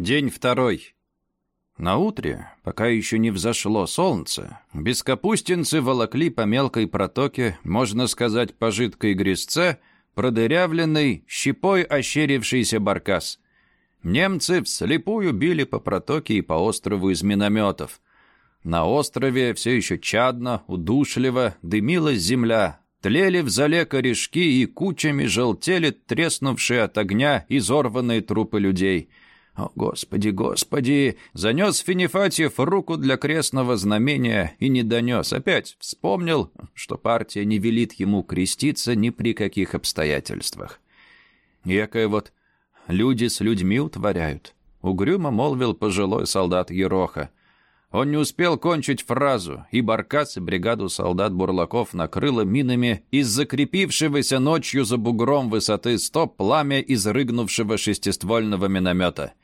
День второй. На утре, пока еще не взошло солнце, бескапустинцы волокли по мелкой протоке, можно сказать, по жидкой грязце, продырявленный, щепой ощерившийся баркас. Немцы вслепую били по протоке и по острову из минометов. На острове все еще чадно, удушливо дымилась земля, тлели в зале корешки и кучами желтели треснувшие от огня изорванные трупы людей — «О, Господи, Господи!» Занес Финифатьев руку для крестного знамения и не донес. Опять вспомнил, что партия не велит ему креститься ни при каких обстоятельствах. Якое вот люди с людьми утворяют. Угрюмо молвил пожилой солдат Ероха. Он не успел кончить фразу, и Баркас и бригаду солдат-бурлаков накрыло минами из закрепившегося ночью за бугром высоты сто пламя из рыгнувшего шестиствольного миномета —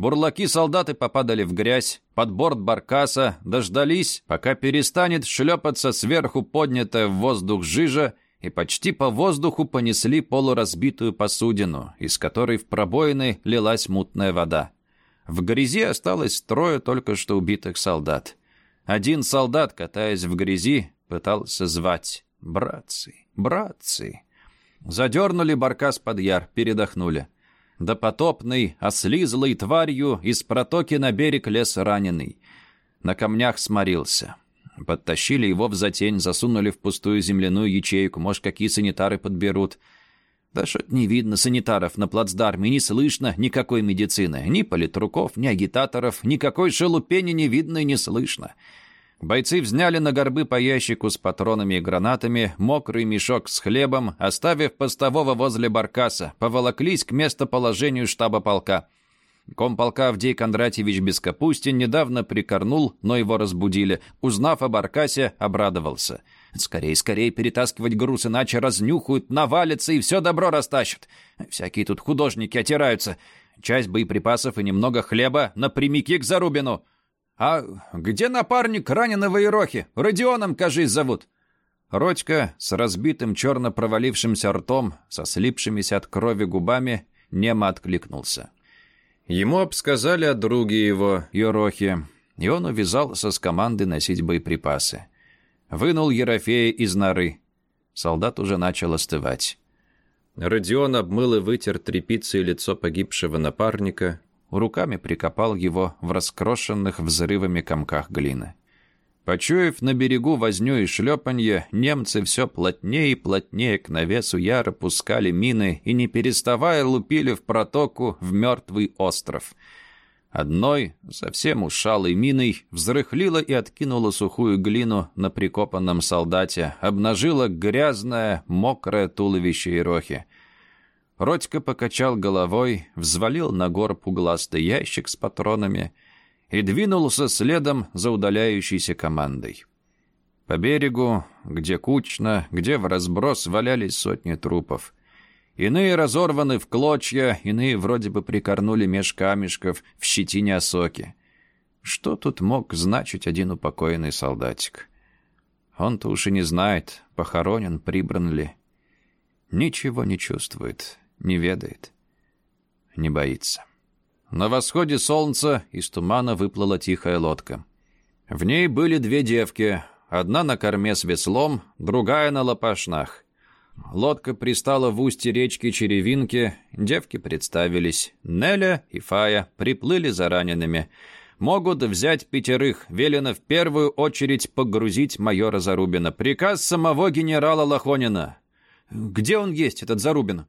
Бурлаки-солдаты попадали в грязь, под борт баркаса, дождались, пока перестанет шлепаться сверху поднятая в воздух жижа, и почти по воздуху понесли полуразбитую посудину, из которой в пробоины лилась мутная вода. В грязи осталось трое только что убитых солдат. Один солдат, катаясь в грязи, пытался звать «Братцы, братцы». Задернули баркас под яр, передохнули допотопный, ослизлой тварью из протоки на берег лес раненый. На камнях сморился. Подтащили его в затень, засунули в пустую земляную ячейку. Может, какие санитары подберут. Да что не видно санитаров на плацдарме, не слышно никакой медицины. Ни политруков, ни агитаторов, никакой шелупени не видно и не слышно. Бойцы взняли на горбы по ящику с патронами и гранатами, мокрый мешок с хлебом, оставив постового возле баркаса, поволоклись к местоположению штаба полка. Комполка Авдей Кондратьевич Бескапустин недавно прикорнул, но его разбудили. Узнав о баркасе, обрадовался. «Скорей, скорей перетаскивать груз, иначе разнюхают, навалятся и все добро растащат. Всякие тут художники отираются. Часть боеприпасов и немного хлеба напрямики к Зарубину». «А где напарник раненого Ирохи? Родионом, кажись, зовут?» Родька с разбитым черно провалившимся ртом, со слипшимися от крови губами, немо откликнулся. Ему обсказали о друге его, Ерохе, и он увязался с командой носить боеприпасы. Вынул Ерофея из норы. Солдат уже начал остывать. Родион обмыл и вытер тряпицей лицо погибшего напарника, руками прикопал его в раскрошенных взрывами комках глины. Почуяв на берегу возню и шлепанье, немцы все плотнее и плотнее к навесу яро пускали мины и, не переставая, лупили в протоку в мертвый остров. Одной, совсем ушалой миной, взрыхлила и откинула сухую глину на прикопанном солдате, обнажила грязное, мокрое туловище Ирохи. Родька покачал головой, взвалил на горб угластый ящик с патронами и двинулся следом за удаляющейся командой. По берегу, где кучно, где в разброс валялись сотни трупов. Иные разорваны в клочья, иные вроде бы прикорнули меж камешков в щетине осоки. Что тут мог значить один упокоенный солдатик? Он-то уж и не знает, похоронен, прибран ли. Ничего не чувствует, не ведает, не боится. На восходе солнца из тумана выплыла тихая лодка. В ней были две девки, одна на корме с веслом, другая на лопашнах. Лодка пристала в устье речки Черевинки, девки представились. Неля и Фая приплыли за ранеными. Могут взять пятерых, велено в первую очередь погрузить майора Зарубина. Приказ самого генерала Лохонина. «Где он есть, этот Зарубин?»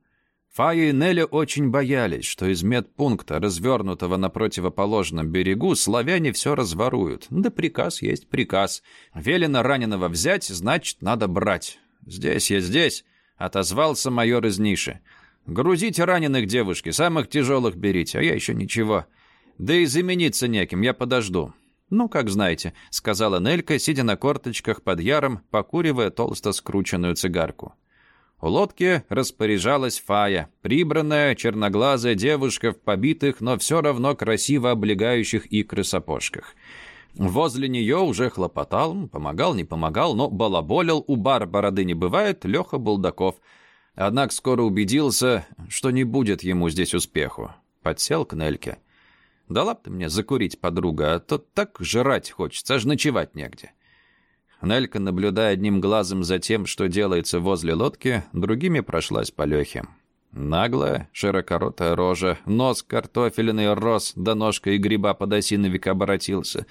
Фая и Неля очень боялись, что из медпункта, развернутого на противоположном берегу, славяне все разворуют. Да приказ есть приказ. Велено раненого взять, значит, надо брать. «Здесь я здесь», — отозвался майор из ниши. «Грузите раненых девушки, самых тяжелых берите, а я еще ничего. Да и замениться неким, я подожду». «Ну, как знаете», — сказала Нелька, сидя на корточках под яром, покуривая толсто скрученную цигарку. У лодки распоряжалась Фая, прибранная черноглазая девушка в побитых, но все равно красиво облегающих икры сапожках. Возле нее уже хлопотал, помогал, не помогал, но балаболил, у бар бороды не бывает, Леха Булдаков. Однако скоро убедился, что не будет ему здесь успеху. Подсел к Нельке. Дала б ты мне закурить, подруга, а то так жрать хочется, аж ночевать негде». Нелька, наблюдая одним глазом за тем, что делается возле лодки, другими прошлась по Лехе. Наглая, широкоротая рожа, нос картофельный рос, до ножка и гриба под осиновик обратился.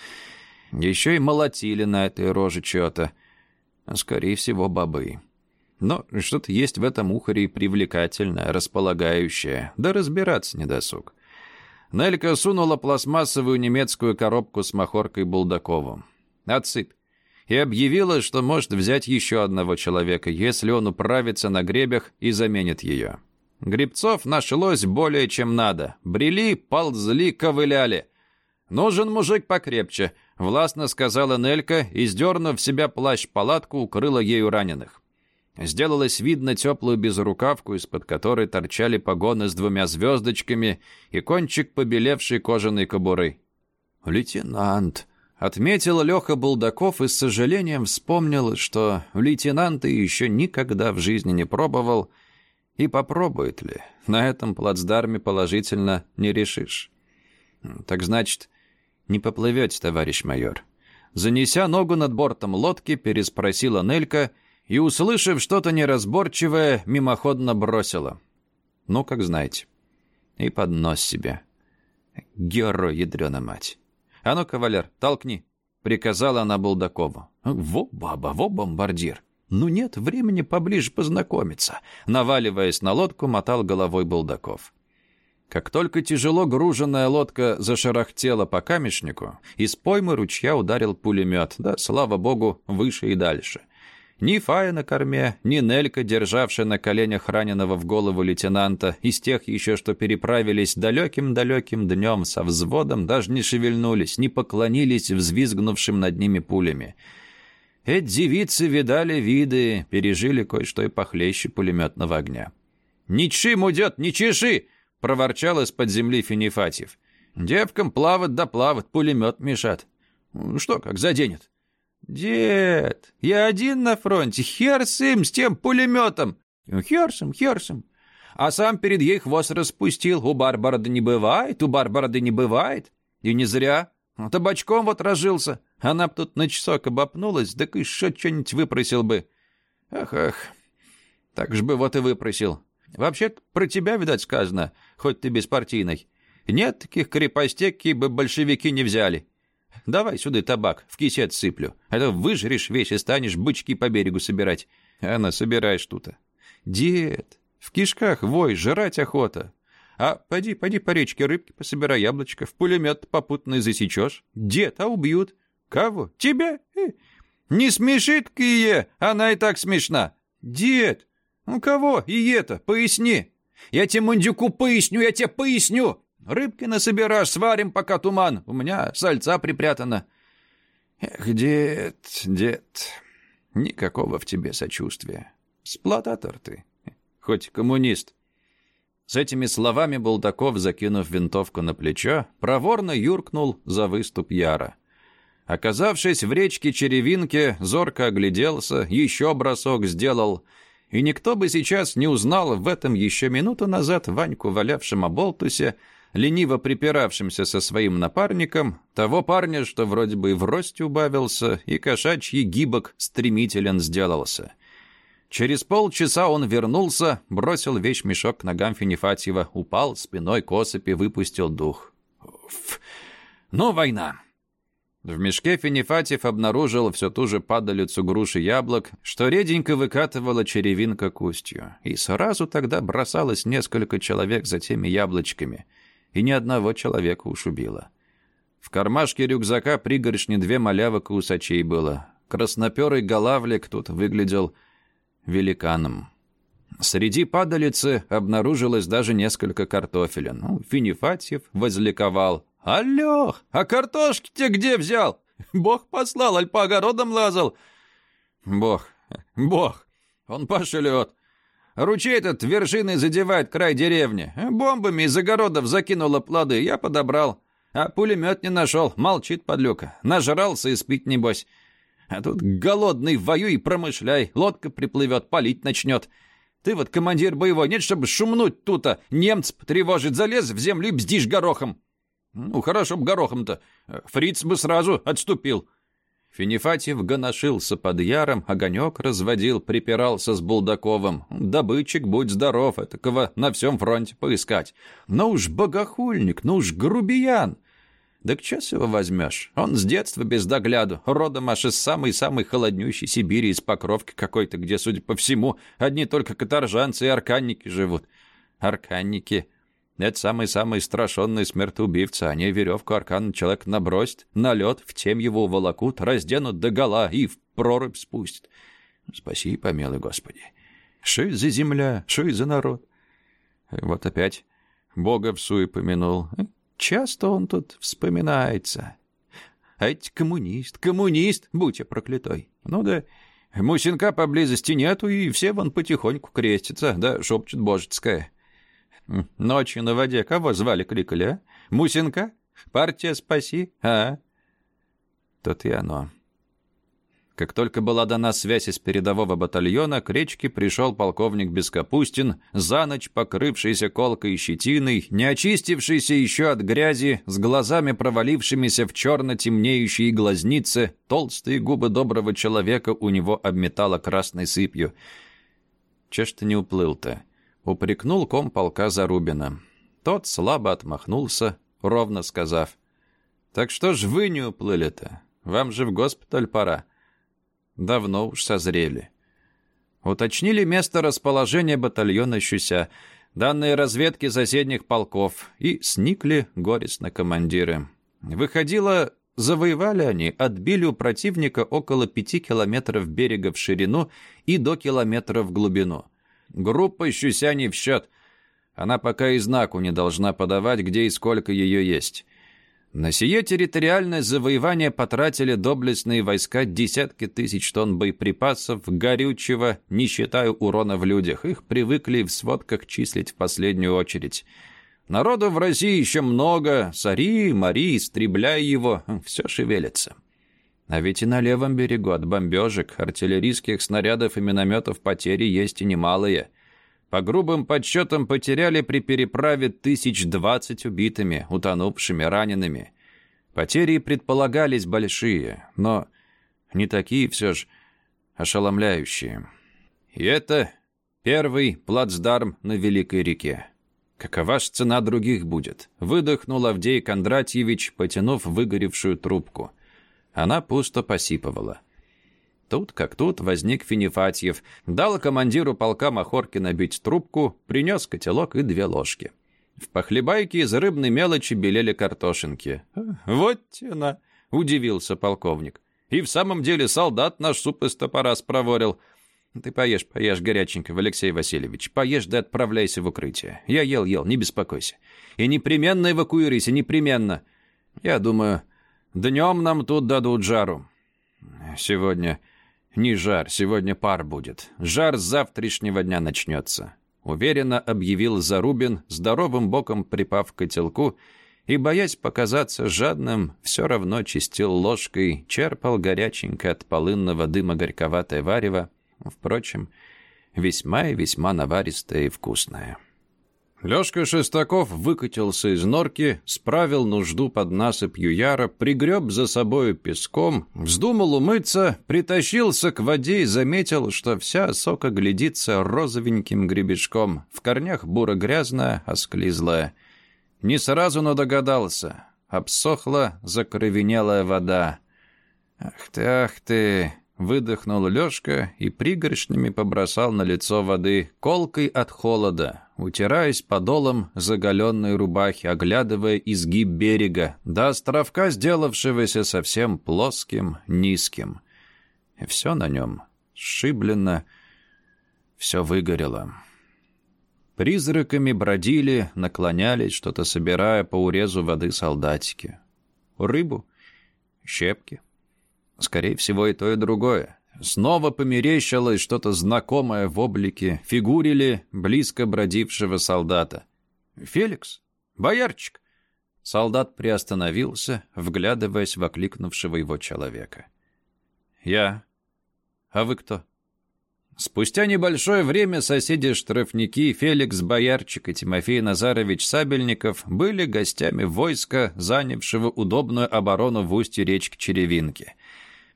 Еще и молотили на этой роже что-то. Скорее всего, бобы. Но что-то есть в этом ухаре привлекательное, располагающее, да разбираться не досуг. Нелька сунула пластмассовую немецкую коробку с махоркой Булдакову. «Отсыпь!» И объявила, что может взять еще одного человека, если он управится на гребях и заменит ее. Грибцов нашлось более чем надо. Брели, ползли, ковыляли. «Нужен мужик покрепче», — властно сказала Нелька и, сдернув себя плащ-палатку, укрыла ею раненых. Сделалось видно теплую безрукавку, из-под которой торчали погоны с двумя звездочками и кончик побелевшей кожаной кобуры. «Лейтенант», — отметил Леха Булдаков и с сожалением вспомнил, что лейтенанта еще никогда в жизни не пробовал, и попробует ли. На этом плацдарме положительно не решишь. Так значит, не поплывете, товарищ майор. Занеся ногу над бортом лодки, переспросила Нелька — и, услышав что-то неразборчивое, мимоходно бросила. «Ну, как знаете». И под нос себе. Герой, ядрена мать. «А ну, кавалер, толкни», — приказала она Булдакову. «Во, баба, во, бомбардир». «Ну нет, времени поближе познакомиться», — наваливаясь на лодку, мотал головой Булдаков. Как только тяжело груженная лодка зашарахтела по камешнику, из поймы ручья ударил пулемет, да, слава богу, выше и дальше. Ни Фая на корме, ни Нелька, державшая на коленях раненого в голову лейтенанта, из тех еще, что переправились далеким-далеким днем со взводом, даже не шевельнулись, не поклонились взвизгнувшим над ними пулями. Эти девицы видали виды, пережили кое-что и похлеще пулеметного огня. «Не чим удет, не чеши!» — проворчал из-под земли Финифатьев. «Девкам плавать да плавать, пулемет мешат. Что, как заденет?» «Дед, я один на фронте, хер с им, с тем пулеметом!» «Херсом, херсом!» А сам перед ей хвост распустил. У Барбарда не бывает, у Барбарда не бывает. И не зря. Табачком вот разжился. Она б тут на часок обопнулась, и что что-нибудь выпросил бы. Ах, ах, так ж бы вот и выпросил. вообще про тебя, видать, сказано, хоть ты беспартийный. Нет таких крепостей, какие бы большевики не взяли. Давай сюда табак, в кисет сыплю. А то выжрешь весь и станешь бычки по берегу собирать. Она собираешь тут-то. Дед, в кишках вой, жрать охота. А поди, поди по речке рыбки пособирай яблочко, в пулемет попутно засечешь. Дед, а убьют. Кого? Тебя? Э, не смешит Кие, она и так смешна. Дед, ну кого? И это, поясни. Я тебе, мундюку, поясню, я тебе поясню. Рыбки насобираешь, сварим, пока туман. У меня сальца припрятано. Эх, дед, дед, никакого в тебе сочувствия. Сплотатор ты, хоть коммунист. С этими словами Булдаков, закинув винтовку на плечо, проворно юркнул за выступ Яра. Оказавшись в речке Черевинке, зорко огляделся, еще бросок сделал, и никто бы сейчас не узнал в этом еще минуту назад Ваньку, валявшем оболтусе, лениво припиравшимся со своим напарником, того парня, что вроде бы и в росте убавился, и кошачий гибок стремителен сделался. Через полчаса он вернулся, бросил вещмешок к ногам Финифатьева, упал спиной к осыпи, выпустил дух. Уф. Ну, война. В мешке Финифатьев обнаружил всю ту же падалицу груши яблок, что реденько выкатывала черевинка к устью. И сразу тогда бросалось несколько человек за теми яблочками — и ни одного человека уж убила. В кармашке рюкзака пригоршни две малявок и усачей было. Красноперый голавлик тут выглядел великаном. Среди падалицы обнаружилось даже несколько картофелин. Ну, Финифатьев возликовал. «Алёх, а картошки те где взял? Бог послал, аль по огородам лазал?» «Бог, Бог, он пошлет. Ручей этот вершиной задевает край деревни. Бомбами из огородов закинуло плоды, я подобрал. А пулемет не нашел, молчит подлюка. Нажрался и спить небось. А тут голодный воюй промышляй, лодка приплывет, палить начнет. Ты вот командир боевой, нет, чтобы шумнуть тут-то. Немц тревожит, залез в землю и бздишь горохом. Ну, хорошо б горохом-то. Фриц бы сразу отступил. Финифатьев гоношился под яром, огонек разводил, припирался с Булдаковым. Добытчик, будь здоров, этакого на всем фронте поискать. Ну уж богохульник, ну уж грубиян. Да к час его возьмешь? Он с детства без догляду, родом аж из самой-самой холоднющей Сибири, из Покровки какой-то, где, судя по всему, одни только каторжанцы и арканники живут. Арканники это самый-самый страшенный смертоубивца. Они веревку аркан человек набросят, на лед, в тем его уволокут, разденут до гола и в прорубь спустят. Спаси помилуй, Господи. Что за земля, что за народ? Вот опять Бога в суе помянул. Часто он тут вспоминается. А ведь коммунист, коммунист, будь я проклятой. Ну да, мусинка поблизости нету, и все вон потихоньку крестятся, да шепчет божецкая. Ночью на воде кого звали, крикали, а? Мусинка? Партия спаси, а? Тут и оно. Как только была дана связь из передового батальона, к речке пришел полковник Бескапустин, за ночь покрывшийся колкой и щетиной, не очистившийся еще от грязи, с глазами провалившимися в черно темнеющие глазницы, толстые губы доброго человека у него обметало красной сыпью. Че ж ты не уплыл-то? Упрекнул ком полка Зарубина. Тот слабо отмахнулся, ровно сказав. «Так что ж вы не уплыли-то? Вам же в госпиталь пора». Давно уж созрели. Уточнили место расположения батальона «Щуся», данные разведки соседних полков, и сникли горестно командиры. Выходило, завоевали они, отбили у противника около пяти километров берега в ширину и до километра в глубину. Группа щуся не в счет. Она пока и знаку не должна подавать, где и сколько ее есть. На сие территориальное завоевание потратили доблестные войска десятки тысяч тонн боеприпасов, горючего, не считая урона в людях. Их привыкли в сводках числить в последнюю очередь. Народу в России еще много. Сари, Мари, истребляй его. Все шевелится. А ведь и на левом берегу от бомбежек, артиллерийских снарядов и минометов потери есть и немалые. По грубым подсчетам потеряли при переправе тысяч двадцать убитыми, утонувшими, ранеными. Потери предполагались большие, но не такие все же ошеломляющие. И это первый плацдарм на Великой реке. Какова ж цена других будет? Выдохнул Авдей Кондратьевич, потянув выгоревшую трубку. Она пусто посипывала. Тут как тут возник Финифатьев, дал командиру полка Махоркина бить трубку, принес котелок и две ложки. В похлебайке из рыбной мелочи белели картошинки. «Вот тена!» — удивился полковник. «И в самом деле солдат наш суп из топора спроворил. Ты поешь, поешь горяченько, Алексей Васильевич. Поешь да отправляйся в укрытие. Я ел, ел, не беспокойся. И непременно эвакуируйся, непременно. Я думаю, Днем нам тут дадут жару. Сегодня не жар, сегодня пар будет. Жар с завтрашнего дня начнется. Уверенно объявил Зарубин, здоровым боком припав к котелку, и, боясь показаться жадным, все равно чистил ложкой, черпал горяченько от полынного дыма горьковатое варево, впрочем, весьма и весьма наваристое и вкусное. Лёшка Шестаков выкатился из норки, справил нужду под насыпью яра, пригреб за собою песком, вздумал умыться, притащился к воде и заметил, что вся сока глядится розовеньким гребешком, в корнях буро-грязная, осклизлая. Не сразу, но догадался. Обсохла закровенелая вода. «Ах ты, ах ты!» Выдохнул Лёшка и пригоршнями побросал на лицо воды, колкой от холода, утираясь подолом заголенной рубахи, оглядывая изгиб берега, до островка, сделавшегося совсем плоским, низким. И все на нем сшиблено, все выгорело. Призраками бродили, наклонялись, что-то собирая по урезу воды солдатики. Рыбу, щепки — Скорее всего, и то, и другое. Снова померещилось что-то знакомое в облике, фигурили близко бродившего солдата. «Феликс? Боярчик?» Солдат приостановился, вглядываясь в окликнувшего его человека. «Я. А вы кто?» Спустя небольшое время соседи-штрафники Феликс Боярчик и Тимофей Назарович Сабельников были гостями войска, занявшего удобную оборону в устье речки Черевинки.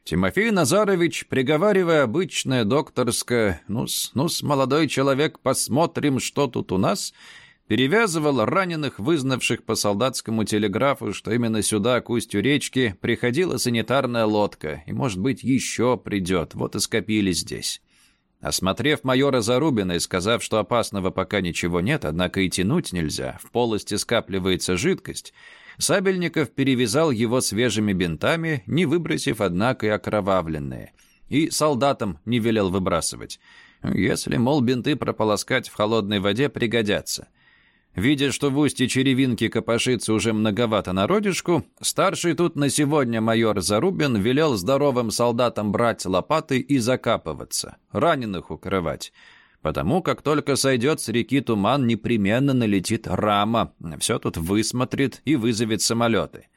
Тимофей Назарович, приговаривая обычное докторское «Ну-с, ну-с, молодой человек, посмотрим, что тут у нас», перевязывал раненых, вызнавших по солдатскому телеграфу, что именно сюда, к устью речки, приходила санитарная лодка, и, может быть, еще придет, вот и скопились здесь. Осмотрев майора Зарубина и сказав, что опасного пока ничего нет, однако и тянуть нельзя, в полости скапливается жидкость, Сабельников перевязал его свежими бинтами, не выбросив, однако, и окровавленные. И солдатам не велел выбрасывать. Если, мол, бинты прополоскать в холодной воде пригодятся. Видя, что в устье черевинки копошится уже многовато народишку, старший тут на сегодня майор Зарубин велел здоровым солдатам брать лопаты и закапываться, раненых укрывать. Потому как только сойдет с реки туман, непременно налетит рама, все тут высмотрит и вызовет самолеты.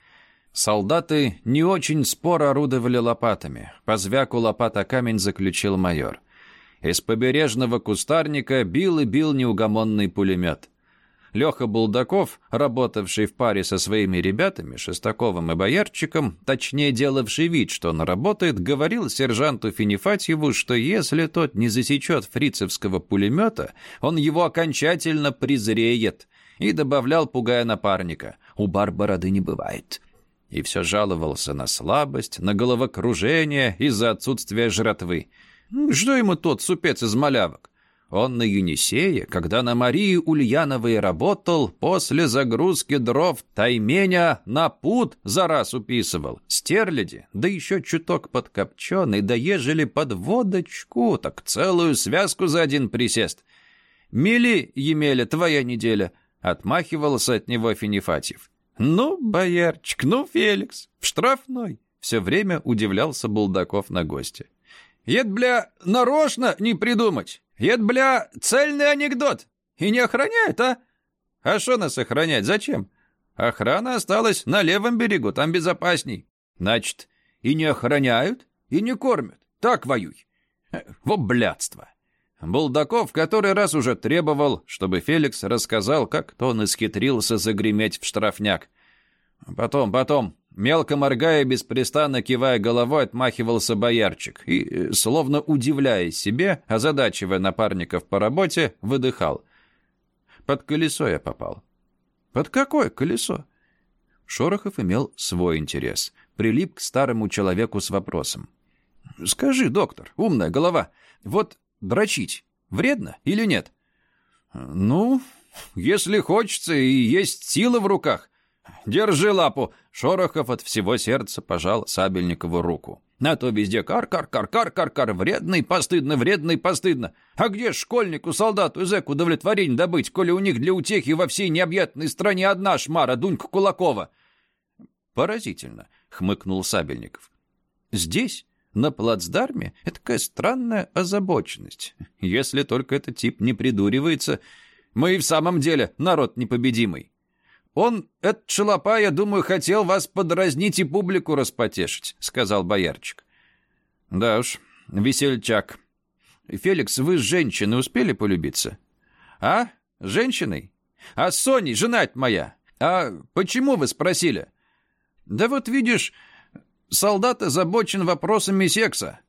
Солдаты не очень споро орудовали лопатами. По звяку лопата камень заключил майор. Из побережного кустарника бил и бил неугомонный пулемет. Леха Булдаков, работавший в паре со своими ребятами, Шестаковым и Боярчиком, точнее делавший вид, что он работает, говорил сержанту Финифатьеву, что если тот не засечет фрицевского пулемета, он его окончательно презреет, и добавлял, пугая напарника, «У бар бороды не бывает». И все жаловался на слабость, на головокружение из-за отсутствия жратвы. Что ему тот супец из малявок? Он на Юнисее, когда на Марии Ульяновой работал, после загрузки дров тайменя на пут за раз уписывал. Стерляди, да еще чуток подкопченый, да ежели под водочку, так целую связку за один присест. «Мели, Емеля, твоя неделя», — отмахивался от него Финифатьев. «Ну, боярчик, ну, Феликс, в штрафной», — все время удивлялся Булдаков на гости. «Ед, бля, нарочно не придумать». Это, бля, цельный анекдот. И не охраняют, а? А что нас охранять? Зачем? Охрана осталась на левом берегу, там безопасней. Значит, и не охраняют, и не кормят. Так воюй. Во блядство. Булдаков который раз уже требовал, чтобы Феликс рассказал, как он исхитрился загреметь в штрафняк. Потом, потом, Мелко моргая, беспрестанно кивая головой, отмахивался боярчик и, э, словно удивляясь себе, озадачивая напарников по работе, выдыхал. «Под колесо я попал». «Под какое колесо?» Шорохов имел свой интерес. Прилип к старому человеку с вопросом. «Скажи, доктор, умная голова, вот дрочить вредно или нет?» «Ну, если хочется и есть сила в руках», «Держи лапу!» Шорохов от всего сердца пожал Сабельникову руку. «На то везде кар-кар-кар-кар-кар-кар, вредный, постыдно, вредный, постыдно. А где школьнику, солдату, зэку удовлетворение добыть, коли у них для утехи во всей необъятной стране одна шмара, Дунька Кулакова?» «Поразительно», — хмыкнул Сабельников. «Здесь, на плацдарме, такая странная озабоченность. Если только этот тип не придуривается, мы и в самом деле народ непобедимый». «Он, этот шалопа, я думаю, хотел вас подразнить и публику распотешить», — сказал боярчик. «Да уж, весельчак. Феликс, вы с женщиной успели полюбиться?» «А? С женщиной? А с Соней, жена моя? А почему вы спросили?» «Да вот видишь, солдат озабочен вопросами секса.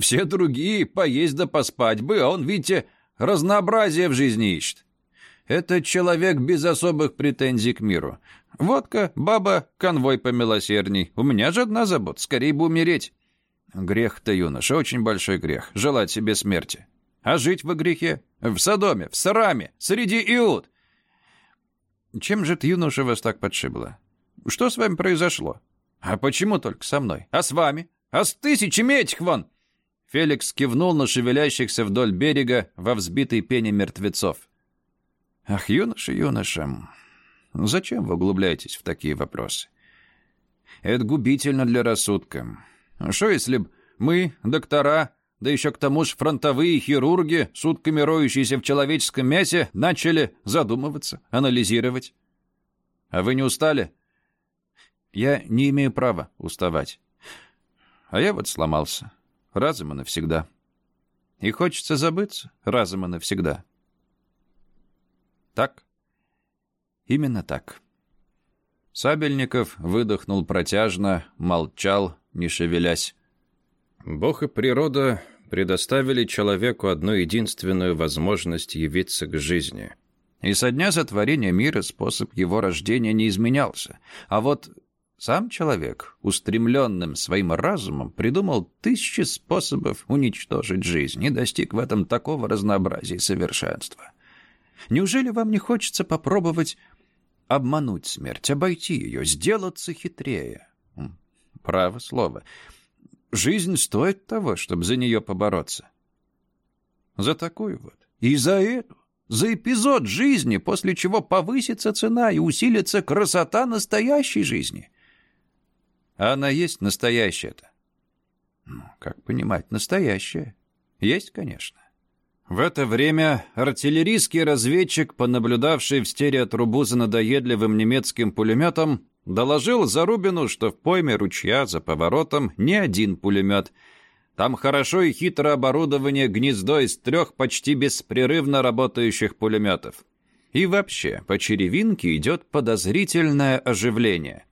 Все другие поесть да поспать бы, а он, видите, разнообразие в жизни ищет. Это человек без особых претензий к миру. Водка, баба, конвой помилосердней. У меня же одна забота, скорее бы умереть. Грех-то, юноша, очень большой грех. Желать себе смерти. А жить во грехе? В Содоме, в Сараме, среди Иуд. Чем же ты, юноша, вас так подшибло? Что с вами произошло? А почему только со мной? А с вами? А с тысячами этих вон? Феликс кивнул на шевелящихся вдоль берега во взбитой пене мертвецов. Ах, юноша, юноша, зачем вы углубляетесь в такие вопросы? Это губительно для рассудка. Что если б мы, доктора, да еще к тому же фронтовые хирурги, сутками роющиеся в человеческом мясе, начали задумываться, анализировать? А вы не устали? Я не имею права уставать. А я вот сломался. Разом и навсегда. и хочется забыться разом и навсегда. Так? Именно так. Сабельников выдохнул протяжно, молчал, не шевелясь. Бог и природа предоставили человеку одну единственную возможность явиться к жизни. И со дня сотворения мира способ его рождения не изменялся. А вот сам человек, устремленным своим разумом, придумал тысячи способов уничтожить жизнь и достиг в этом такого разнообразия и совершенства. Неужели вам не хочется попробовать обмануть смерть, обойти ее, сделаться хитрее? Право слово. Жизнь стоит того, чтобы за нее побороться. За такую вот. И за эту. За эпизод жизни, после чего повысится цена и усилится красота настоящей жизни. А она есть настоящая-то? Ну, как понимать, настоящая? Есть, конечно. В это время артиллерийский разведчик, понаблюдавший в стереотрубу за надоедливым немецким пулеметом, Доложил Зарубину, что в пойме ручья за поворотом не один пулемет. Там хорошо и хитро оборудование гнездо из трех почти беспрерывно работающих пулеметов. И вообще, по черевинке идет подозрительное оживление.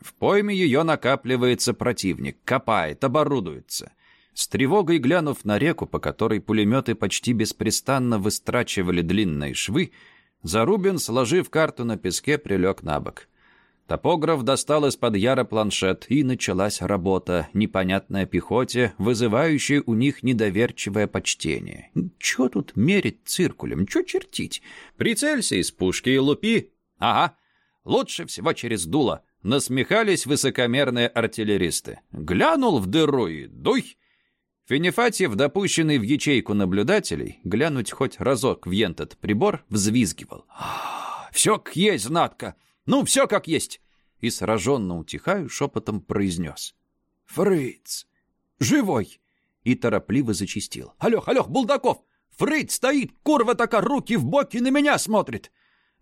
В пойме ее накапливается противник, копает, оборудуется. С тревогой глянув на реку, по которой пулеметы почти беспрестанно выстрачивали длинные швы, Зарубин, сложив карту на песке, прилег на бок. Топограф достал из-под яра планшет, и началась работа, непонятная пехоте, вызывающая у них недоверчивое почтение. Чё тут мерить циркулем, чё чертить? Прицелься из пушки и лупи. Ага, лучше всего через дуло. Насмехались высокомерные артиллеристы. Глянул в дыру и дуй. Финифатьев, допущенный в ячейку наблюдателей, глянуть хоть разок в ентот прибор, взвизгивал. «Все к есть, знатка!» Ну, все как есть!» И сраженно утихаю, шепотом произнес. «Фрыц! Живой!» И торопливо зачистил. «Алёх, Алёх, Булдаков! Фрыц стоит, курва такая, руки в боки на меня смотрит!»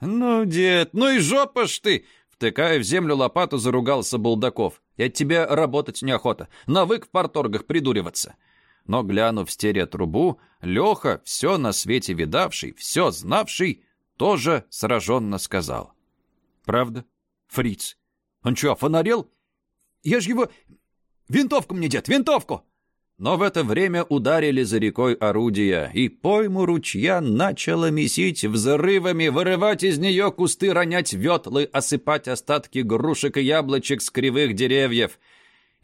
«Ну, дед, ну и жопа ж ты!» Втыкая в землю лопату, заругался Булдаков. «Я тебе работать неохота. Навык в порторгах придуриваться». Но, глянув в стереотрубу, Леха, все на свете видавший, все знавший, тоже сраженно сказал. Правда? Фриц. Он что, фонарел? Я ж его... Винтовку мне, дед, винтовку! Но в это время ударили за рекой орудия, и пойму ручья начало месить взрывами, вырывать из нее кусты, ронять ветлы, осыпать остатки грушек и яблочек с кривых деревьев.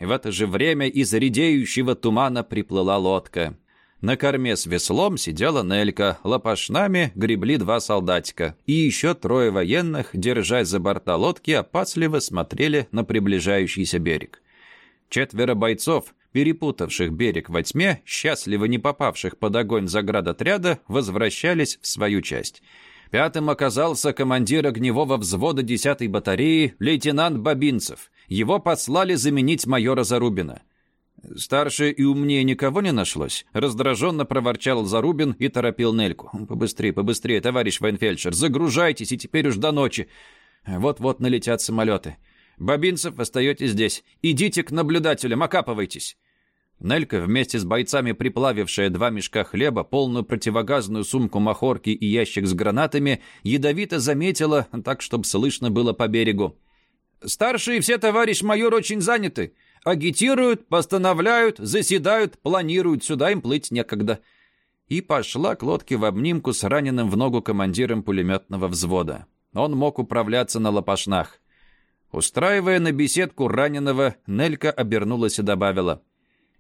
В это же время из редеющего тумана приплыла лодка. На корме с веслом сидела Нелька, лопашнами гребли два солдатика. И еще трое военных, держась за борта лодки, опасливо смотрели на приближающийся берег. Четверо бойцов, перепутавших берег во тьме, счастливо не попавших под огонь заградотряда, возвращались в свою часть. Пятым оказался командир огневого взвода 10-й батареи лейтенант Бабинцев. Его послали заменить майора Зарубина. «Старше и умнее никого не нашлось?» Раздраженно проворчал Зарубин и торопил Нельку. «Побыстрее, побыстрее, товарищ Вайнфельдшер, загружайтесь, и теперь уж до ночи. Вот-вот налетят самолеты. Бабинцев, остаетесь здесь. Идите к наблюдателям, окапывайтесь». Нелька, вместе с бойцами приплавившая два мешка хлеба, полную противогазную сумку махорки и ящик с гранатами, ядовито заметила, так, чтобы слышно было по берегу. «Старшие все, товарищ майор, очень заняты. Агитируют, постановляют, заседают, планируют, сюда им плыть некогда. И пошла к лодке в обнимку с раненым в ногу командиром пулеметного взвода. Он мог управляться на лопашнах. Устраивая на беседку раненого, Нелька обернулась и добавила.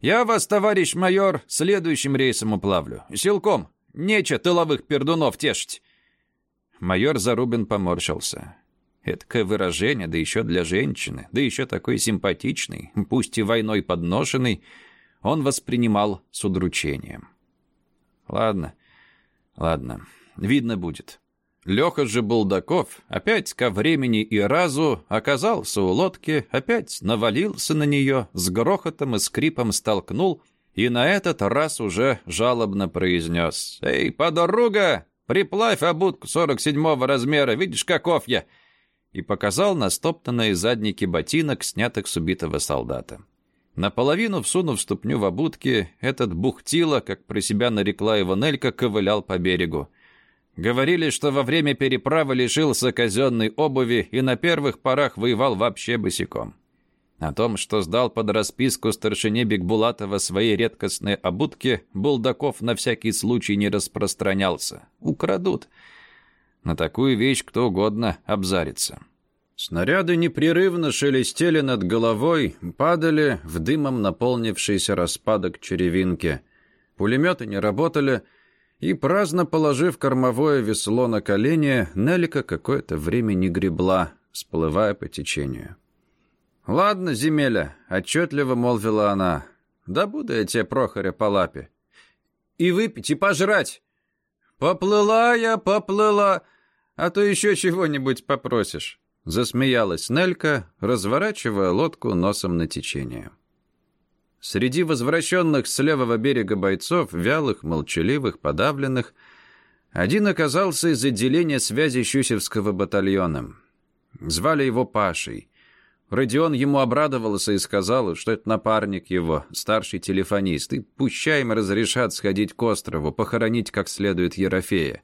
«Я вас, товарищ майор, следующим рейсом уплавлю. Силком. Нече тыловых пердунов тешить». Майор Зарубин поморщился. Эдакое выражение, да еще для женщины, да еще такой симпатичный, пусть и войной подношенный, он воспринимал с удручением. Ладно, ладно, видно будет. Леха же Булдаков опять ко времени и разу оказался у лодки, опять навалился на нее, с грохотом и скрипом столкнул и на этот раз уже жалобно произнес «Эй, подруга, приплавь обутку 47-го размера, видишь, каков я!» И показал на стоптанные задники ботинок, снятых с убитого солдата. Наполовину всунув ступню в обутки, этот бухтило, как про себя нарекла его Нелька, ковылял по берегу. Говорили, что во время переправы лишился казенной обуви и на первых порах воевал вообще босиком. О том, что сдал под расписку старшине Бекбулатова свои редкостные обутки, Булдаков на всякий случай не распространялся. Украдут. На такую вещь кто угодно обзарится. Снаряды непрерывно шелестели над головой, падали в дымом наполнившийся распадок черевинки. Пулеметы не работали, и, праздно положив кормовое весло на колени, Нелика какое-то время не гребла, всплывая по течению. «Ладно, земеля», — отчетливо молвила она, — «да буду я тебе, Прохоря, по лапе. И выпить, и пожрать. Поплыла я, поплыла, а то еще чего-нибудь попросишь». Засмеялась Нелька, разворачивая лодку носом на течение. Среди возвращенных с левого берега бойцов, вялых, молчаливых, подавленных, один оказался из отделения связи Щусевского батальона. Звали его Пашей. Родион ему обрадовался и сказал, что это напарник его, старший телефонист, и пущай им разрешат сходить к острову, похоронить как следует Ерофея.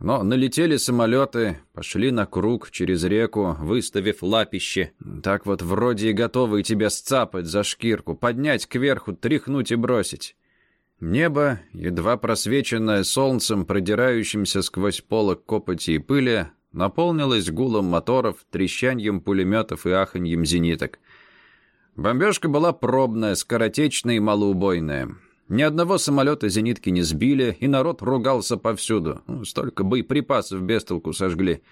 Но налетели самолеты, пошли на круг через реку, выставив лапище. Так вот вроде и готовы тебя сцапать за шкирку, поднять кверху, тряхнуть и бросить. Небо, едва просвеченное солнцем, продирающимся сквозь полок копоти и пыли, наполнилось гулом моторов, трещаньем пулеметов и аханьем зениток. Бомбежка была пробная, скоротечная и малоубойная. Ни одного самолета зенитки не сбили, и народ ругался повсюду. Ну, столько боеприпасов без толку сожгли.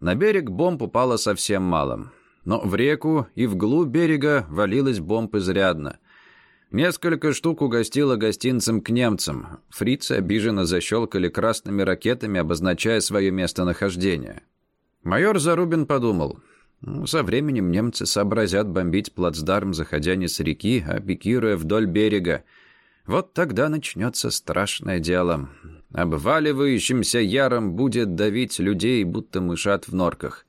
На берег бомб упало совсем мало. Но в реку и вглубь берега валилась бомб изрядно. Несколько штук угостило гостинцам к немцам. Фрицы обиженно защелкали красными ракетами, обозначая свое местонахождение. Майор Зарубин подумал. Ну, со временем немцы сообразят бомбить плацдарм, заходя не с реки, а пикируя вдоль берега. Вот тогда начнется страшное дело. Обваливающимся яром будет давить людей, будто мышат в норках.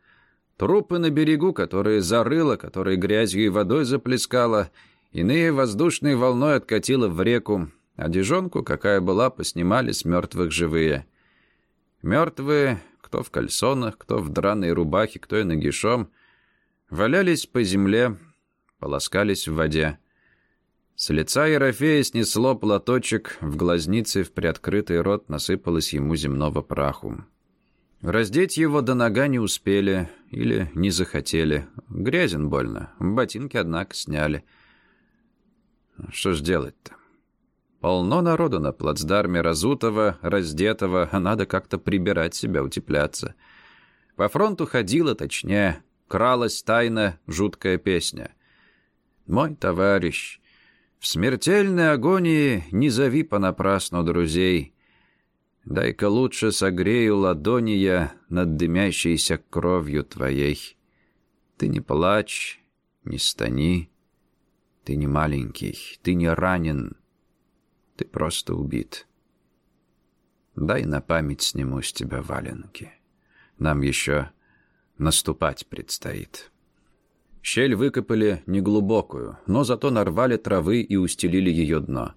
Трупы на берегу, которые зарыло, которые грязью и водой заплескало, иные воздушной волной откатило в реку, а дежонку, какая была, поснимали с мертвых живые. Мертвые, кто в кальсонах, кто в драной рубахе, кто и нагишом, валялись по земле, полоскались в воде. С лица Ерофея снесло платочек, в глазнице в приоткрытый рот насыпалось ему земного праху. Раздеть его до нога не успели или не захотели. Грязен больно. Ботинки, однако, сняли. Что ж делать-то? Полно народу на плацдарме разутого, раздетого, а надо как-то прибирать себя, утепляться. По фронту ходила, точнее, кралась тайна жуткая песня. «Мой товарищ, в смертельной агонии не зови понапрасну друзей. Дай-ка лучше согрею ладони я над дымящейся кровью твоей. Ты не плачь, не стани. Ты не маленький, ты не ранен. Ты просто убит. Дай на память сниму с тебя валенки. Нам еще наступать предстоит». Щель выкопали неглубокую, но зато нарвали травы и устелили ее дно.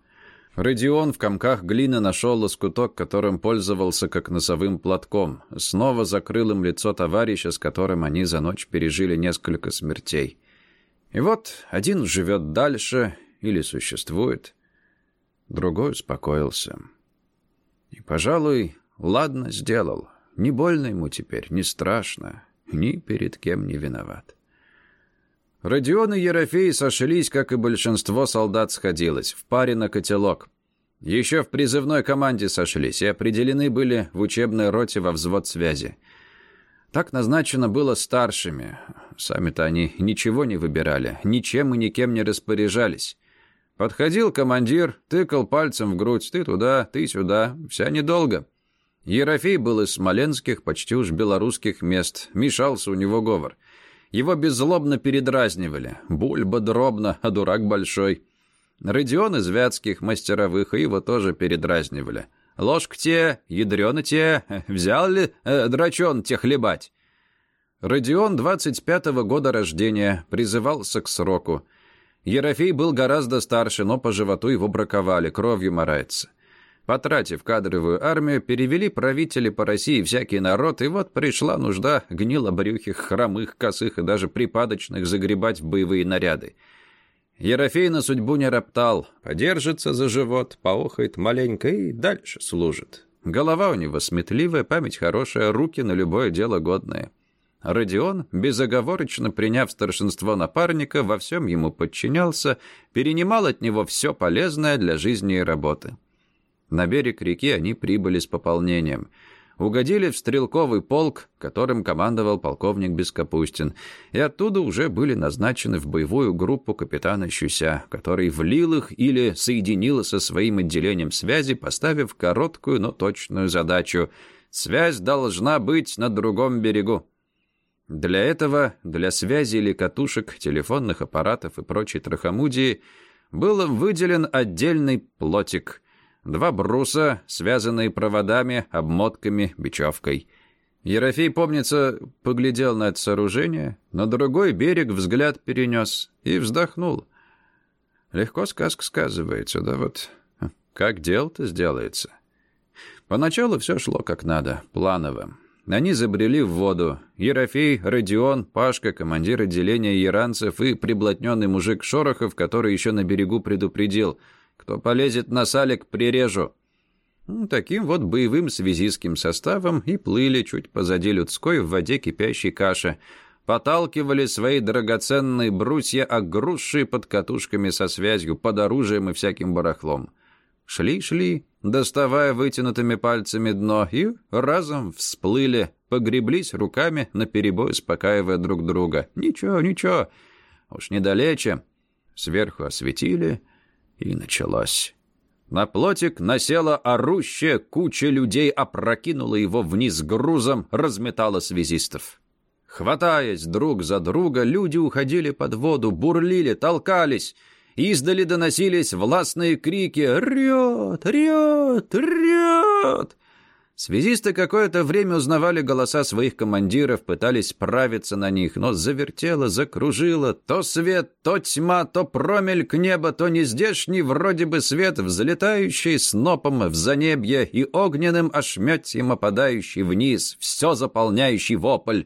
Родион в комках глины нашел лоскуток, которым пользовался как носовым платком. Снова закрыл им лицо товарища, с которым они за ночь пережили несколько смертей. И вот один живет дальше или существует, другой успокоился. И, пожалуй, ладно сделал. Не больно ему теперь, не страшно, ни перед кем не виноват. Родион и Ерофей сошлись, как и большинство солдат сходилось, в паре на котелок. Еще в призывной команде сошлись и определены были в учебной роте во взвод связи. Так назначено было старшими. Сами-то они ничего не выбирали, ничем и никем не распоряжались. Подходил командир, тыкал пальцем в грудь, ты туда, ты сюда, вся недолго. Ерофей был из смоленских, почти уж белорусских мест, мешался у него говор. Его беззлобно передразнивали. Бульба дробно, а дурак большой. Родион из вятских мастеровых, его тоже передразнивали. Ложка те, ядрёна те, взял ли э, драчон те хлебать? Родион 25-го года рождения, призывался к сроку. Ерофей был гораздо старше, но по животу его браковали, кровью морается. Потратив кадровую армию, перевели правители по России всякий народ, и вот пришла нужда гнилобрюхих, хромых, косых и даже припадочных загребать в боевые наряды. Ерофей на судьбу не роптал, подержится за живот, поохает маленько и дальше служит. Голова у него сметливая, память хорошая, руки на любое дело годные. Родион, безоговорочно приняв старшинство напарника, во всем ему подчинялся, перенимал от него все полезное для жизни и работы. На берег реки они прибыли с пополнением. Угодили в стрелковый полк, которым командовал полковник Бескапустин, и оттуда уже были назначены в боевую группу капитана Щуся, который влил их или соединил со своим отделением связи, поставив короткую, но точную задачу. Связь должна быть на другом берегу. Для этого, для связи или катушек, телефонных аппаратов и прочей трахомудии, был выделен отдельный плотик — Два бруса, связанные проводами, обмотками, бечевкой. Ерофей, помнится, поглядел на это сооружение, на другой берег взгляд перенес и вздохнул. Легко сказка сказывается, да вот как дело-то сделается. Поначалу все шло как надо, планово. Они забрели в воду. Ерофей, Родион, Пашка, командир отделения яранцев и приблотненный мужик Шорохов, который еще на берегу предупредил — кто полезет на салик, прирежу». Ну, таким вот боевым связистским составом и плыли чуть позади людской в воде кипящей каши. Поталкивали свои драгоценные брусья, огрузшие под катушками со связью, под оружием и всяким барахлом. Шли-шли, доставая вытянутыми пальцами дно, и разом всплыли, погреблись руками, наперебой успокаивая друг друга. «Ничего, ничего, уж недалече». Сверху осветили — и началось. На плотик насела орущая куча людей, опрокинула его вниз грузом, разметала связистов. Хватаясь друг за друга, люди уходили под воду, бурлили, толкались. Издали доносились властные крики «Рет! Рет! Рет!» Связисты какое-то время узнавали голоса своих командиров, пытались справиться на них, но завертело, закружило. То свет, то тьма, то промельк неба, то нездешний вроде бы свет, взлетающий снопом в занебье и огненным ошметьем опадающий вниз, все заполняющий вопль.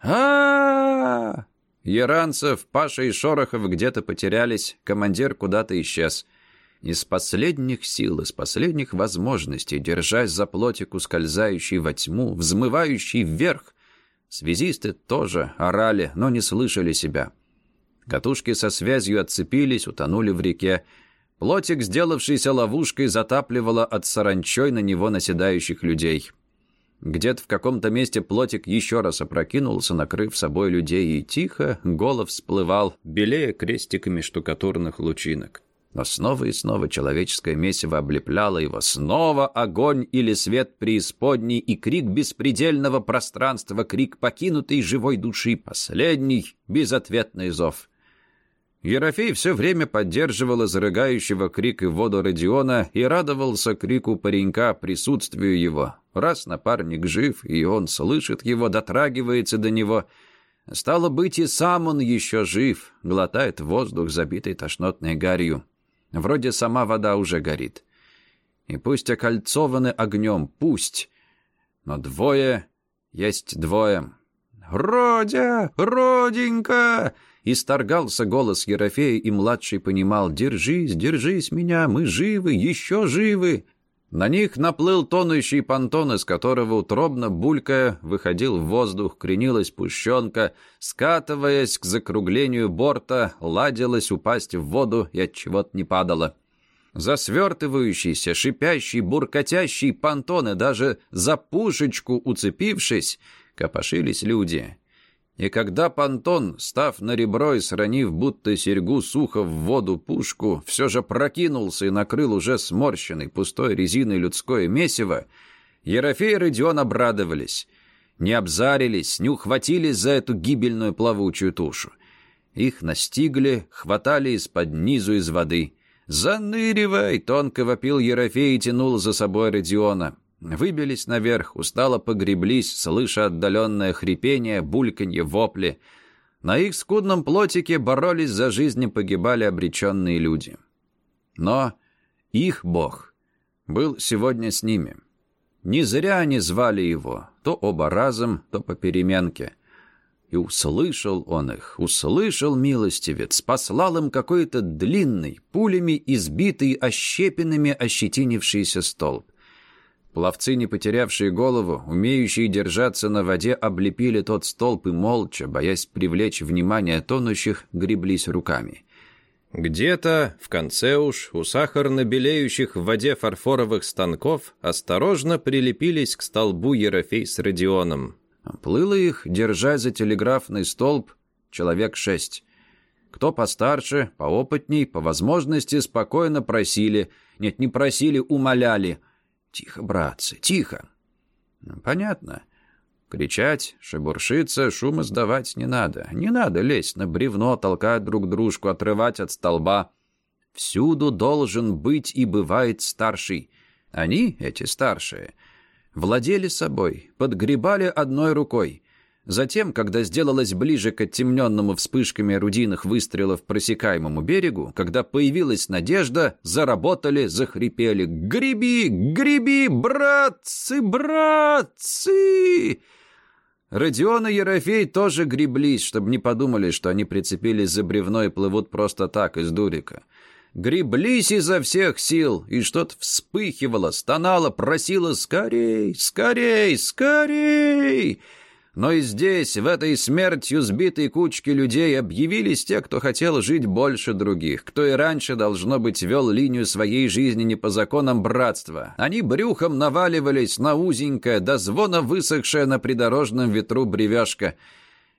а, -а, Яранцев, Паша и Шорохов где-то потерялись, командир куда-то исчез. Из последних сил, из последних возможностей, держась за плотику, скользающий во тьму, взмывающий вверх, связисты тоже орали, но не слышали себя. Катушки со связью отцепились, утонули в реке. Плотик, сделавшийся ловушкой, затапливало от саранчой на него наседающих людей. Где-то в каком-то месте плотик еще раз опрокинулся, накрыв собой людей, и тихо голов всплывал, белее крестиками штукатурных лучинок. Но снова и снова человеческое месиво облепляло его. Снова огонь или свет преисподней и крик беспредельного пространства, крик покинутой живой души, последний безответный зов. Ерофей все время поддерживал изрыгающего крик и воду Родиона и радовался крику паренька, присутствию его. Раз напарник жив, и он слышит его, дотрагивается до него — Стало быть, и сам он еще жив, глотает воздух, забитый тошнотной гарью. Вроде сама вода уже горит. И пусть окольцованы огнем, пусть. Но двое есть двое. «Родя! Роденька!» Исторгался голос Ерофея, и младший понимал «Держись, держись меня, мы живы, еще живы!» На них наплыл тонущий понтон, из которого утробно булькая выходил в воздух, кренилась пущенка, скатываясь к закруглению борта, ладилась упасть в воду и от чего-то не падала. Засвертывающийся, шипящий, буркотящий понтон и даже за пушечку уцепившись, копошились люди. И когда понтон, став на ребро и сранив будто серьгу сухо в воду пушку, все же прокинулся и накрыл уже сморщенный пустой резиной людское месиво, Ерофей и Родион обрадовались. Не обзарились, не ухватились за эту гибельную плавучую тушу. Их настигли, хватали из-под низу из воды. «Заныривай!» — тонко вопил Ерофей и тянул за собой Родиона. Выбились наверх, устало погреблись, слыша отдаленное хрипение, бульканье, вопли. На их скудном плотике боролись за жизнь и погибали обреченные люди. Но их Бог был сегодня с ними. Не зря они звали его, то оба разом, то по переменке. И услышал он их, услышал милостивец, послал им какой-то длинный, пулями избитый, ощепенными ощетинившийся столб. Пловцы, не потерявшие голову, умеющие держаться на воде, облепили тот столб и молча, боясь привлечь внимание тонущих, греблись руками. Где-то, в конце уж, у сахарно белеющих в воде фарфоровых станков осторожно прилепились к столбу Ерофей с Родионом. Плыло их, держа за телеграфный столб, человек шесть. Кто постарше, поопытней, по возможности спокойно просили, нет, не просили, умоляли. «Тихо, братцы, тихо!» «Понятно». Кричать, шебуршиться, шум издавать не надо. Не надо лезть на бревно, толкать друг дружку, отрывать от столба. Всюду должен быть и бывает старший. Они, эти старшие, владели собой, подгребали одной рукой. Затем, когда сделалось ближе к оттемненному вспышками орудийных выстрелов просекаемому берегу, когда появилась надежда, заработали, захрипели «Греби! Греби! Братцы! Братцы!» Родион и Ерофей тоже греблись, чтобы не подумали, что они прицепились за бревно и плывут просто так, из дурика. Греблись изо всех сил, и что-то вспыхивало, стонало, просило «Скорей! Скорей! Скорей!» Но и здесь, в этой смертью сбитой кучке людей, объявились те, кто хотел жить больше других, кто и раньше, должно быть, вел линию своей жизни не по законам братства. Они брюхом наваливались на узенькое, до звона высохшее на придорожном ветру бревяшка.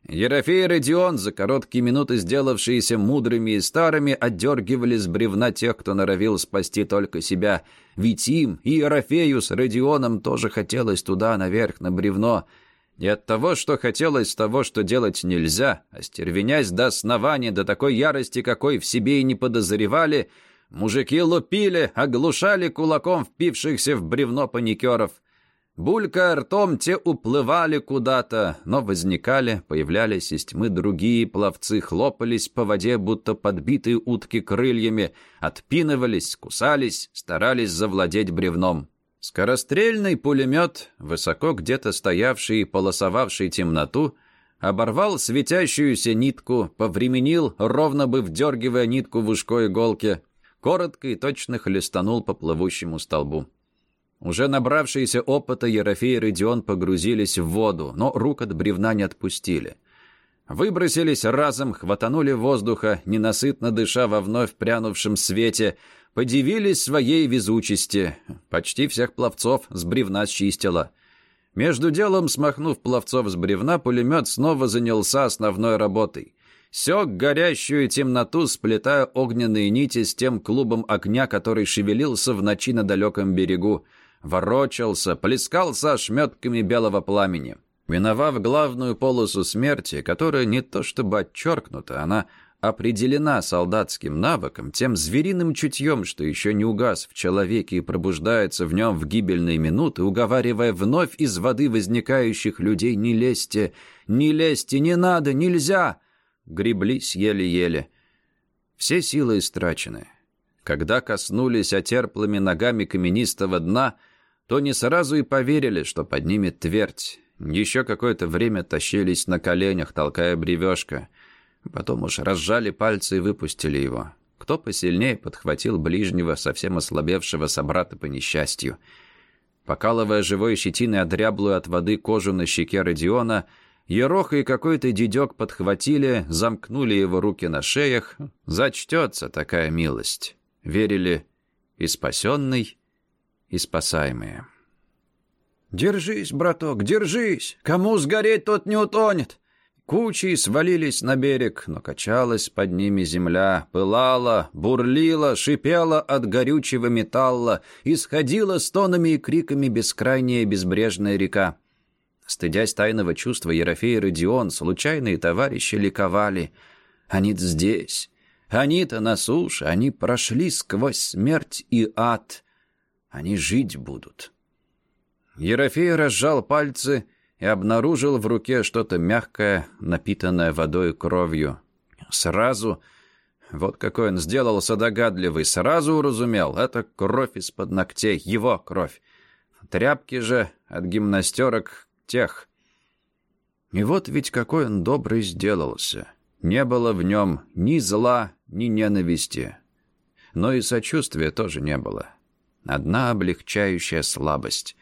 Ерофей Родион, за короткие минуты сделавшиеся мудрыми и старыми, отдергивали с бревна тех, кто норовил спасти только себя. Ведь им, и Ерофею с Родионом тоже хотелось туда, наверх, на бревно — и от того, что хотелось того, что делать нельзя, остервенясь до основания, до такой ярости, какой в себе и не подозревали, мужики лупили, оглушали кулаком впившихся в бревно паникеров. Булька ртом те уплывали куда-то, но возникали, появлялись из тьмы другие пловцы, хлопались по воде, будто подбитые утки крыльями, отпинывались, кусались, старались завладеть бревном. Скорострельный пулемет, высоко где-то стоявший и полосовавший темноту, оборвал светящуюся нитку, повременил, ровно бы вдергивая нитку в ушко иголки, коротко и точно хлестанул по плывущему столбу. Уже набравшиеся опыта Ерофей и Родион погрузились в воду, но рук от бревна не отпустили. Выбросились разом, хватанули воздуха, ненасытно дыша во вновь прянувшем свете — подивились своей везучести. Почти всех пловцов с бревна счистило. Между делом, смахнув пловцов с бревна, пулемет снова занялся основной работой. Сёк горящую темноту, сплетая огненные нити с тем клубом огня, который шевелился в ночи на далеком берегу. Ворочался, плескался ошметками белого пламени. Миновав главную полосу смерти, которая не то чтобы отчеркнута, она определена солдатским навыком, тем звериным чутьем, что еще не угас в человеке и пробуждается в нем в гибельные минуты, уговаривая вновь из воды возникающих людей «Не лезьте! Не лезьте! Не надо! Нельзя!» Греблись еле-еле. Все силы истрачены. Когда коснулись отерплыми ногами каменистого дна, то не сразу и поверили, что поднимет твердь. Еще какое-то время тащились на коленях, толкая бревешко — Потом уж разжали пальцы и выпустили его. Кто посильнее подхватил ближнего, совсем ослабевшего собрата по несчастью. Покалывая живой щетиной одряблую от воды кожу на щеке Родиона, Ероха и какой-то дедек подхватили, замкнули его руки на шеях. Зачтется такая милость. Верили и спасенный, и спасаемые. «Держись, браток, держись! Кому сгореть, тот не утонет!» Кучи свалились на берег, но качалась под ними земля, пылала, бурлила, шипела от горючего металла, исходила стонами и криками бескрайняя безбрежная река. Стыдясь тайного чувства, Ерофей и Родион, случайные товарищи, ликовали. Они-то здесь, они-то на суше, они прошли сквозь смерть и ад. Они жить будут. Ерофей разжал пальцы — и обнаружил в руке что-то мягкое, напитанное водой и кровью. Сразу, вот какой он сделался догадливый, сразу уразумел, это кровь из-под ногтей, его кровь. Тряпки же от гимнастерок тех. И вот ведь какой он добрый сделался. Не было в нем ни зла, ни ненависти. Но и сочувствия тоже не было. Одна облегчающая слабость.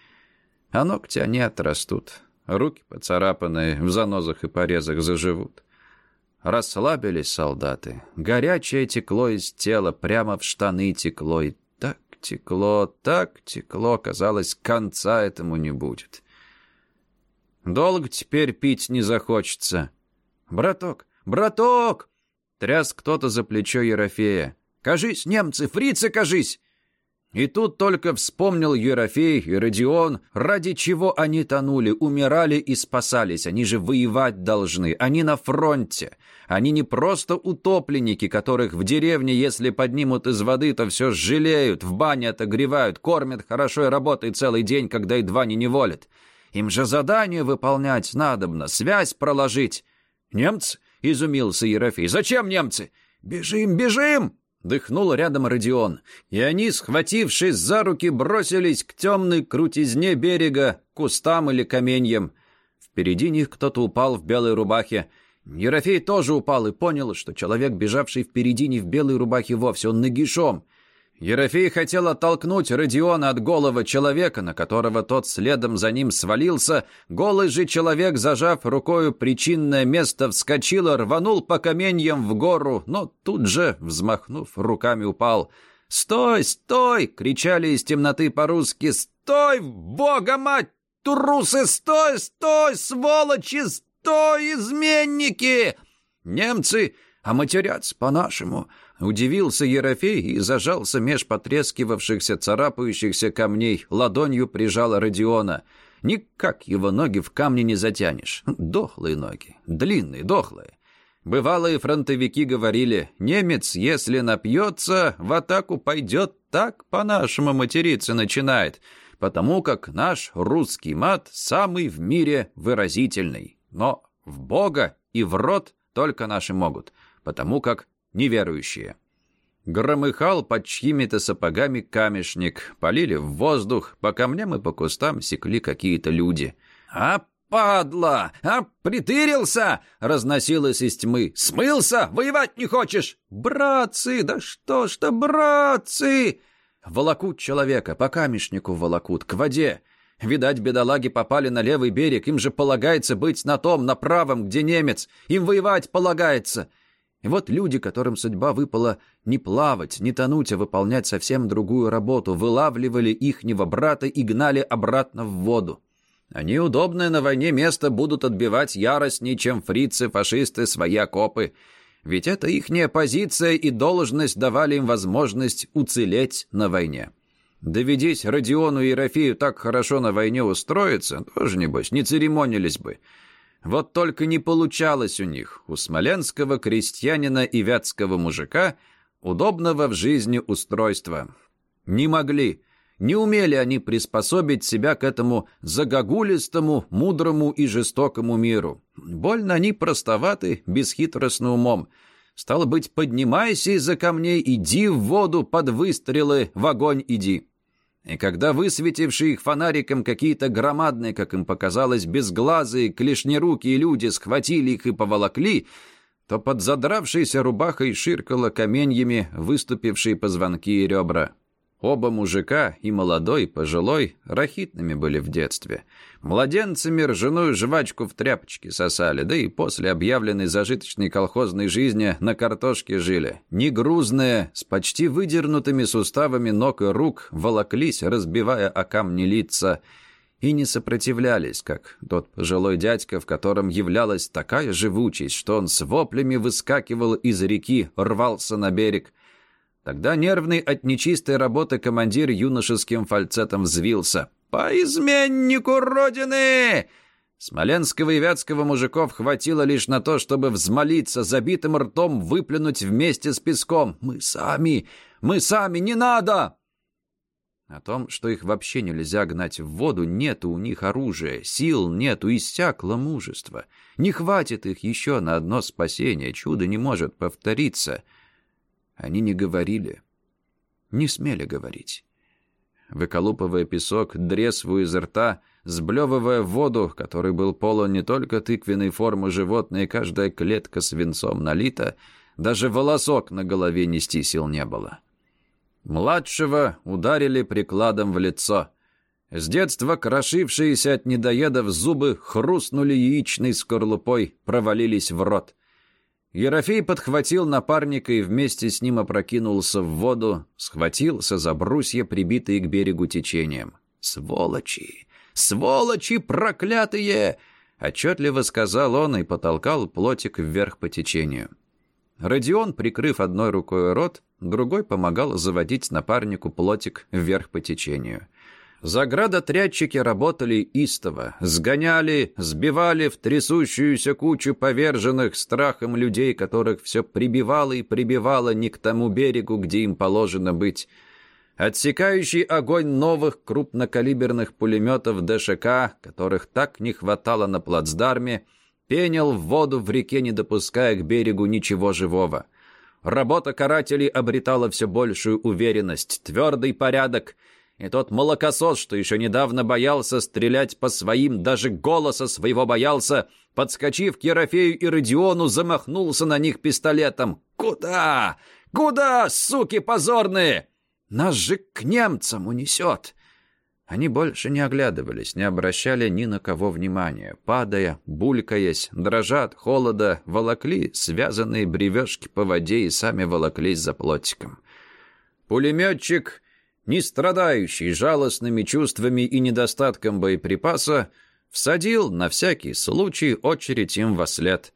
А ногти они отрастут. Руки поцарапанные, в занозах и порезах заживут. Расслабились солдаты. Горячее текло из тела, прямо в штаны текло. И так текло, так текло, казалось, конца этому не будет. Долго теперь пить не захочется. «Браток! Браток!» Тряс кто-то за плечо Ерофея. «Кажись, немцы, фрицы, кажись!» И тут только вспомнил Ерофей и Родион, ради чего они тонули, умирали и спасались. Они же воевать должны, они на фронте. Они не просто утопленники, которых в деревне, если поднимут из воды, то все жалеют, в бане отогревают, кормят хорошо и работают целый день, когда едва не неволят. Им же задание выполнять надобно, связь проложить. «Немцы?» — изумился Ерофей. «Зачем немцы?» «Бежим, бежим!» Дыхнул рядом Родион, и они, схватившись за руки, бросились к темной крутизне берега, кустам или каменьям. Впереди них кто-то упал в белой рубахе. Ерофей тоже упал и понял, что человек, бежавший впереди не в белой рубахе вовсе, он нагишом. Ерофей хотел оттолкнуть Родиона от голого человека, на которого тот следом за ним свалился. Голый же человек, зажав рукою причинное место, вскочил рванул по каменьям в гору, но тут же, взмахнув руками, упал. «Стой, стой!» — кричали из темноты по-русски. «Стой, бога мать! Трусы, стой, стой, сволочи, стой, изменники!» Немцы, а матерятся по-нашему — Удивился Ерофей и зажался меж потрескивавшихся, царапающихся камней, ладонью прижал Родиона. Никак его ноги в камне не затянешь. Дохлые ноги, длинные, дохлые. Бывалые фронтовики говорили, немец, если напьется, в атаку пойдет так, по-нашему материться начинает, потому как наш русский мат самый в мире выразительный. Но в Бога и в рот только наши могут, потому как неверующие. Громыхал под чьими-то сапогами камешник, полили в воздух, по камням и по кустам секли какие-то люди. «А, падла! А, притырился!» — разносилось из тьмы. «Смылся? Воевать не хочешь?» «Братцы! Да что ж то, братцы!» Волокут человека, по камешнику волокут, к воде. Видать, бедолаги попали на левый берег, им же полагается быть на том, на правом, где немец. Им воевать полагается. И вот люди, которым судьба выпала не плавать, не тонуть, а выполнять совсем другую работу, вылавливали ихнего брата и гнали обратно в воду. Они удобное на войне место будут отбивать яростнее, чем фрицы, фашисты, свои окопы. Ведь это ихняя позиция и должность давали им возможность уцелеть на войне. Доведись Родиону и Ерофею так хорошо на войне устроиться, тоже, небось, не церемонились бы. Вот только не получалось у них, у смоленского крестьянина и вятского мужика, удобного в жизни устройства. Не могли, не умели они приспособить себя к этому загогулистому, мудрому и жестокому миру. Больно они простоваты, бесхитростны умом. Стало быть, поднимайся из-за камней, иди в воду под выстрелы, в огонь иди. И когда высветившие их фонариком какие-то громадные, как им показалось, безглазые, клешнерукие люди схватили их и поволокли, то под задравшейся рубахой ширкало каменьями выступившие позвонки и ребра. Оба мужика, и молодой, и пожилой, рахитными были в детстве. Младенцами ржаную жвачку в тряпочке сосали, да и после объявленной зажиточной колхозной жизни на картошке жили. Не грузные, с почти выдернутыми суставами ног и рук, волоклись, разбивая о камни лица, и не сопротивлялись, как тот пожилой дядька, в котором являлась такая живучесть, что он с воплями выскакивал из реки, рвался на берег, Тогда нервный от нечистой работы командир юношеским фальцетом взвился. «По изменнику Родины!» Смоленского и Вятского мужиков хватило лишь на то, чтобы взмолиться, забитым ртом выплюнуть вместе с песком. «Мы сами! Мы сами! Не надо!» О том, что их вообще нельзя гнать в воду, нету у них оружия, сил нету, иссякло мужество. Не хватит их еще на одно спасение, чудо не может повториться. Они не говорили, не смели говорить. Выколупывая песок, дресву из рта, сблевывая воду, который был полон не только тыквенной формы животной, каждая клетка свинцом налита, даже волосок на голове нести сил не было. Младшего ударили прикладом в лицо. С детства крошившиеся от недоедов зубы хрустнули яичной скорлупой, провалились в рот. Ерофей подхватил напарника и вместе с ним опрокинулся в воду, схватился за брусья, прибитые к берегу течением. «Сволочи! Сволочи проклятые!» — отчетливо сказал он и потолкал плотик вверх по течению. Родион, прикрыв одной рукой рот, другой помогал заводить напарнику плотик вверх по течению. Заградотрядчики работали истово, сгоняли, сбивали в трясущуюся кучу поверженных страхом людей, которых все прибивало и прибивало не к тому берегу, где им положено быть. Отсекающий огонь новых крупнокалиберных пулеметов ДШК, которых так не хватало на плацдарме, пенил в воду в реке, не допуская к берегу ничего живого. Работа карателей обретала все большую уверенность, твердый порядок, и тот молокосос, что еще недавно боялся стрелять по своим, даже голоса своего боялся, подскочив к Ерофею и Родиону, замахнулся на них пистолетом. «Куда? Куда, суки позорные? Нас же к немцам унесет!» Они больше не оглядывались, не обращали ни на кого внимания. Падая, булькаясь, дрожа от холода, волокли связанные бревешки по воде и сами волоклись за плотиком. Пулеметчик, не страдающий жалостными чувствами и недостатком боеприпаса, всадил на всякий случай очередь им во след.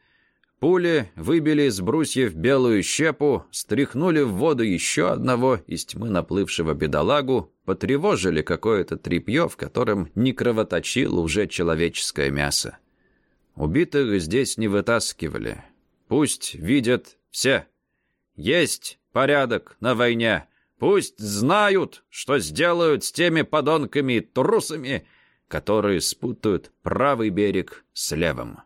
Пули выбили из брусьев белую щепу, стряхнули в воду еще одного из тьмы наплывшего бедолагу, потревожили какое-то тряпье, в котором не кровоточило уже человеческое мясо. Убитых здесь не вытаскивали. Пусть видят все. Есть порядок на войне. Пусть знают, что сделают с теми подонками и трусами, которые спутают правый берег с левым.